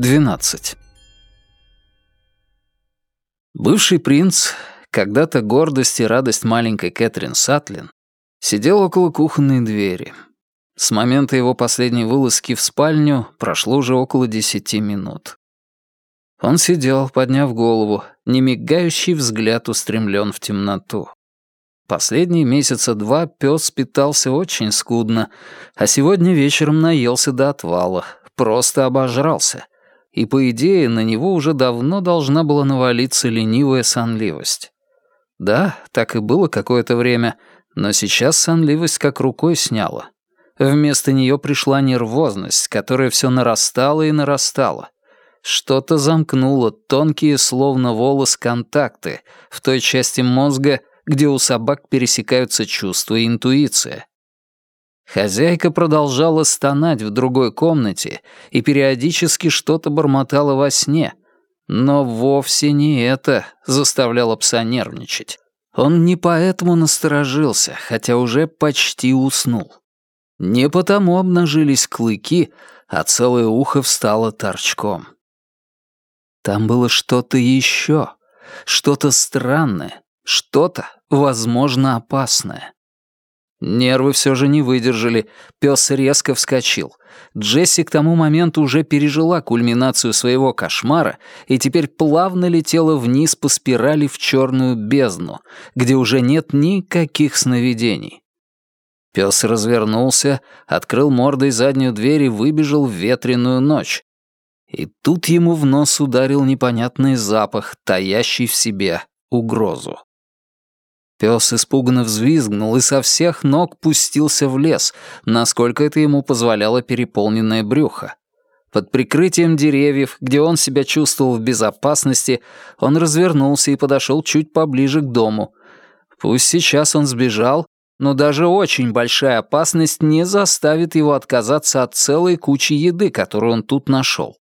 12. Бывший принц, когда-то гордость и радость маленькой Кэтрин Сатлин, сидел около кухонной двери. С момента его последней вылазки в спальню прошло уже около десяти минут. Он сидел, подняв голову, немигающий взгляд устремлен в темноту. Последние месяца два пес питался очень скудно, а сегодня вечером наелся до отвала, просто обожрался. И, по идее, на него уже давно должна была навалиться ленивая сонливость. Да, так и было какое-то время, но сейчас сонливость как рукой сняла. Вместо нее пришла нервозность, которая все нарастала и нарастала. Что-то замкнуло тонкие, словно волос, контакты в той части мозга, где у собак пересекаются чувства и интуиция. Хозяйка продолжала стонать в другой комнате и периодически что-то бормотала во сне. Но вовсе не это заставляло пса нервничать. Он не поэтому насторожился, хотя уже почти уснул. Не потому обнажились клыки, а целое ухо встало торчком. Там было что-то еще, что-то странное, что-то, возможно, опасное. Нервы все же не выдержали, пес резко вскочил. Джесси к тому моменту уже пережила кульминацию своего кошмара и теперь плавно летела вниз по спирали в черную бездну, где уже нет никаких сновидений. Пес развернулся, открыл мордой заднюю дверь и выбежал в ветреную ночь. И тут ему в нос ударил непонятный запах, таящий в себе угрозу. Пес испуганно взвизгнул и со всех ног пустился в лес, насколько это ему позволяло переполненное брюхо. Под прикрытием деревьев, где он себя чувствовал в безопасности, он развернулся и подошел чуть поближе к дому. Пусть сейчас он сбежал, но даже очень большая опасность не заставит его отказаться от целой кучи еды, которую он тут нашел.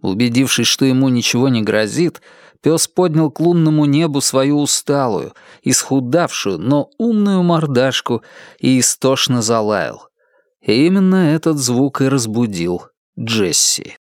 Убедившись, что ему ничего не грозит, пес поднял к лунному небу свою усталую, исхудавшую, но умную мордашку и истошно залаял. И именно этот звук и разбудил Джесси.